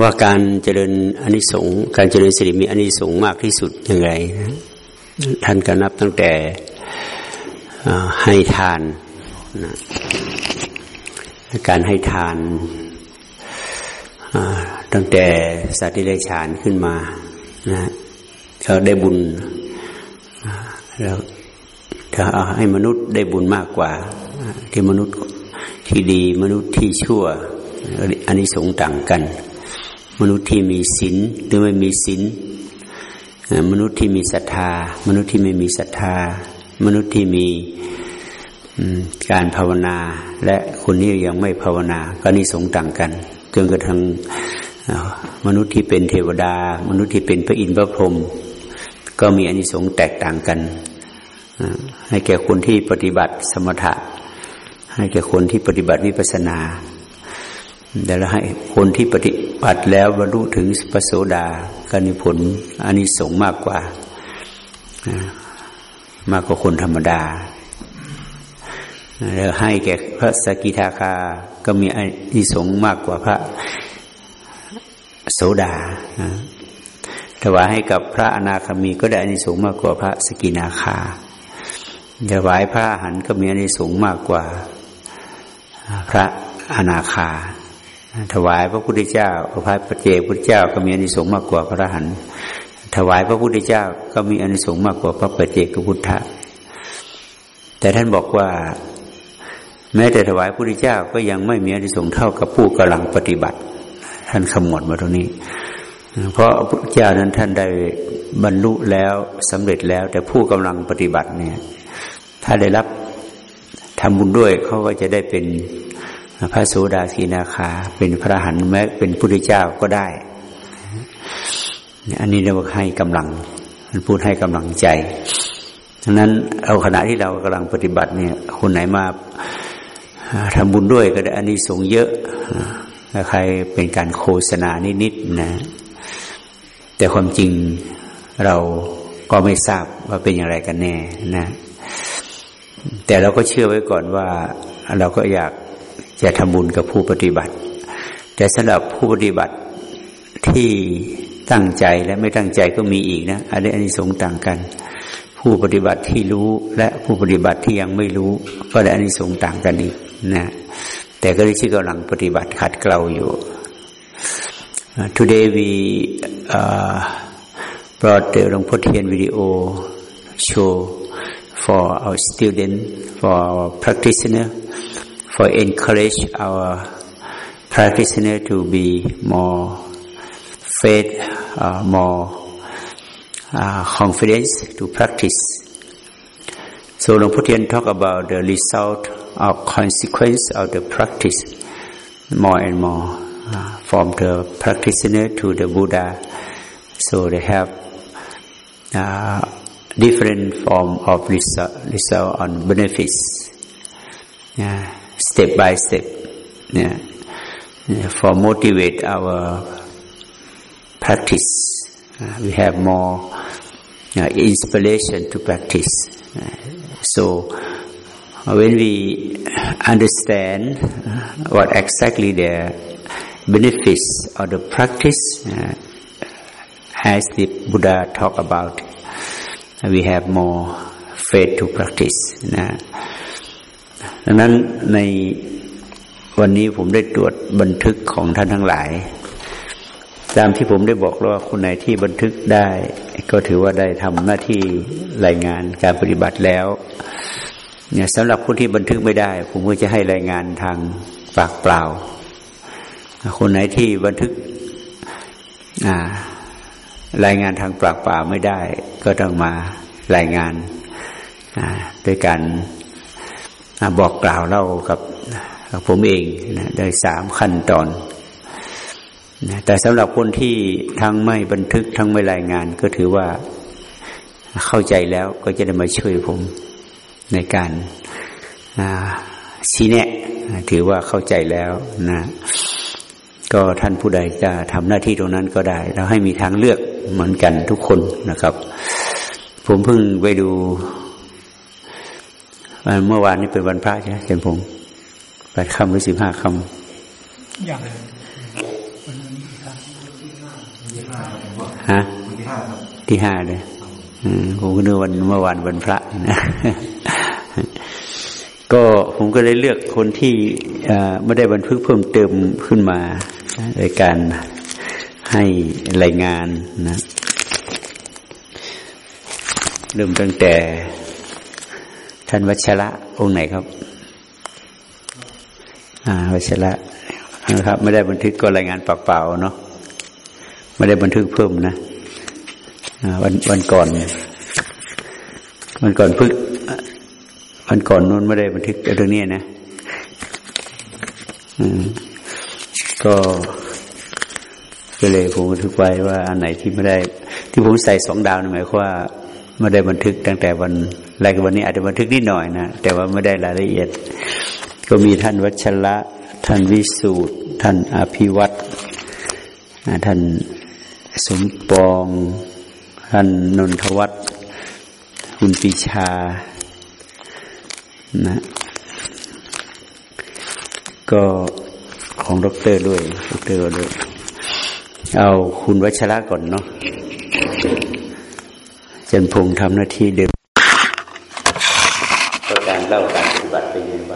ว่าการเจริญอนิสงส์การเจริญสิริมีอนิสงส์มากที่สุดยังไงท่านก็นับตั้งแต่ให้ทานนะการให้ทานตั้งแต่สัตว์ที่ได้ฌานขึ้นมานะเราได้บุญแล้วถ้าให้มนุษย์ได้บุญมากกว่า ที่มนุษย์ที่ดีมนุษย์ที่ชั่ว อันนี้สงต่างกัน มนุษย์ที่มีศีลหรือไม่มีศีลมนุษย์ที่มีศรัทธา มนุษย์ที่ไม่มีศรัทธา มนุษย์ที่มีการภาวนา และคนนี้ยังไม่ภาวนา ก็นิสงต่างกันจนกระทั่งมนุษย์ที่เป็นเทวดา มนุษย์ที่เป็นพระอินทร์พระพรหมก็มีอนิสงส์แตกต่างกัน ให้แก่คนที่ปฏิบัติสมถะ ให้แก่คนที่ปฏิบัติวิปัสนา แต่ละให้คนที่ปฏิบัติแล้วบรรลุถึงปโสดาก็มีผลอานิสงส์มากกว่า มากกว่าคนธรรมดาแล้วให้แก่พระสกิทาคา ก็มีอานิสงส์มากกว่าพระโสดาถวายให้กับพระอนาคามีก็ได้อานิสงส์มากกว่าพระสกินาคาถวายพระหันก็มีอานิสงส์มากกว่าพระอนาคา ถวายพระพุทธเจ้าพระพัปเจพุทธเจ้าก็มีอนิสงส์มากกว่าพระอรหันต์ถวายพระพุทธเจ้าก็มีอนิสงส์มากกว่าพระปเจกพุทธะแต่ท่านบอกว่า แม้แต่ถวายพระพุทธเจ้าก็ยังไม่มีอนิสงส์เท่ากับผู้กำลังปฏิบัติ ท่านขมวดมาตรงนี้ เพราะพระพุทธเจ้านั้นท่านได้บรรลุแล้วสำเร็จแล้ว แต่ผู้กำลังปฏิบัติเนี่ย ถ้าได้รับทำบุญด้วยเขาก็จะได้เป็น พระโสดาสีนาคา เป็นพระหันแม้เป็นพุทธเจ้าก็ได้ อันนี้เรียกว่าให้กำลัง มันพูดให้กำลังใจดังนั้นเอาขณะที่เรากำลังปฏิบัติเนี่ย คนไหนมาทำบุญด้วยก็ได้อันนี้สงเยอะใครเป็นการโฆษณานิดๆนะ แต่ความจริงเราก็ไม่ทราบว่าเป็นอย่างไรกันแน่นะ แต่เราก็เชื่อไว้ก่อนว่าเราก็อยาก จะทำบุญกับผู้ปฏิบัติ แต่สำหรับผู้ปฏิบัติที่ตั้งใจและไม่ตั้งใจก็มีอีกนะอันนี้อันนี้สงต่างกัน ผู้ปฏิบัติที่รู้และผู้ปฏิบัติที่ยังไม่รู้ ก็ได้อันนี้สงต่างกันอีกนะ แต่ก็ได้ชื่อกำลังปฏิบัติขัดเกลาอยู่ today we uh, brought the Rangpotian video show for our student for our practitioner for encourage our practitioner to be more faith, uh, more uh, confidence to practice. So Luang Putian talk about the result or consequence of the practice more and more uh, from the practitioner to the Buddha. So they have uh, different form of result, result on benefits. Yeah step by step. Yeah, for motivate our practice. Uh, we have more uh, inspiration to practice. Uh, so when we understand what exactly the benefits of the practice uh, as the Buddha talk about we have more faith to practice. นะ ดังนั้นในวันนี้ผมได้ตรวจบันทึกของท่านทั้งหลาย ตามที่ผมได้บอกว่าคนไหนที่บันทึกได้ ก็ถือว่าได้ทำหน้าที่รายงานการปฏิบัติแล้วเนี่ยสำหรับผู้ที่บันทึกไม่ได้ ผมก็จะให้รายงานทางปากเปล่า คนไหนที่บันทึกรายงานทางปากเปล่าไม่ได้ ก็ต้องมารายงานโดยการ บอกกล่าวเล่ากับผมเองนะได้สามขั้นตอนนะแต่สำหรับคนที่ทั้งไม่บันทึกทั้งไม่รายงาน ก็ถือว่าเข้าใจแล้วก็จะได้มาช่วยผมในการชี้แนะ ถือว่าเข้าใจแล้วนะก็ท่านผู้ใดจะทำหน้าที่ตรงนั้นก็ได้เราให้มีทางเลือกเหมือนกันทุกคนนะครับ ผมเพิ่งไปดู เมื่อวานนี้เป็นวันพระใช่ไหมเจนพงศ์แปดคำหรือสิบห้าคำอย่างฮะวันที่ห้าครับที่ห้าเลยอืมผมก็นึกวันเมื่อวานวันพระนะก็ผมก็เลยเลือกคนที่เอ่อไม่ได้บันทึกเพิ่มเติมขึ้นมาในการให้รายงานนะ เริ่มตั้งแต่ ท่านวัชระองค์ไหนครับ อ่า วัชระนะครับ ไม่ได้บันทึกก็รายงานเปล่าเนาะไม่ได้บันทึกเพิ่มนะวันวันก่อนวันก่อนพึ่งวันก่อนนู้นไม่ได้บันทึกเรื่องนี้นะอืมก็ก็เลยผมบันทึกไว้ว่าอันไหนที่ไม่ได้ ที่ผมใส่สองดาวนี่หมายความว่าไม่ได้บันทึกตั้งแต่วัน แรกวันนี้อาจจะบันทึกนิดหน่อยนะ แต่ว่าไม่ได้รายละเอียด ก็มีท่านวัชระ ท่านวิสูตร ท่านอภิวัตรท่านสมปอง ท่านนนทวัฒน์คุณปีชา นะ ก็ของดอกเตอรด้วยดอกเตอรด้วย เอาคุณวัชระก่อนเนาะจันพงษ์ทำหน้าที่เดิม